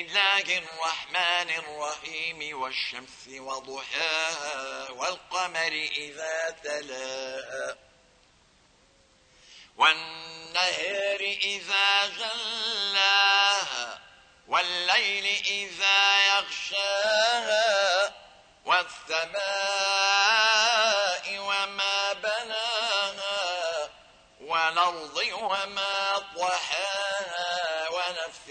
الله الرحمن الرحيم والشمس وضحاها والقمر إذا تلاها والنهر إذا جلاها والليل إذا يغشاها والسماء وما بناها والأرض وما طحاها ونفس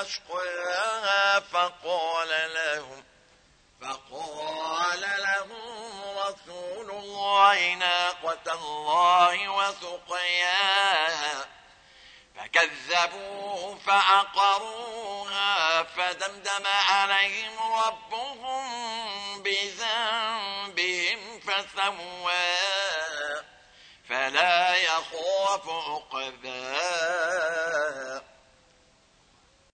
أشقاها فقال لهم فقال لهم رسول الله ناقة الله وسقياها. فكذبوه فعقروها فدمدم عليهم ربهم بذنبهم فسواها فلا يخاف عقباها